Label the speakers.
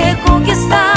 Speaker 1: reconquistar.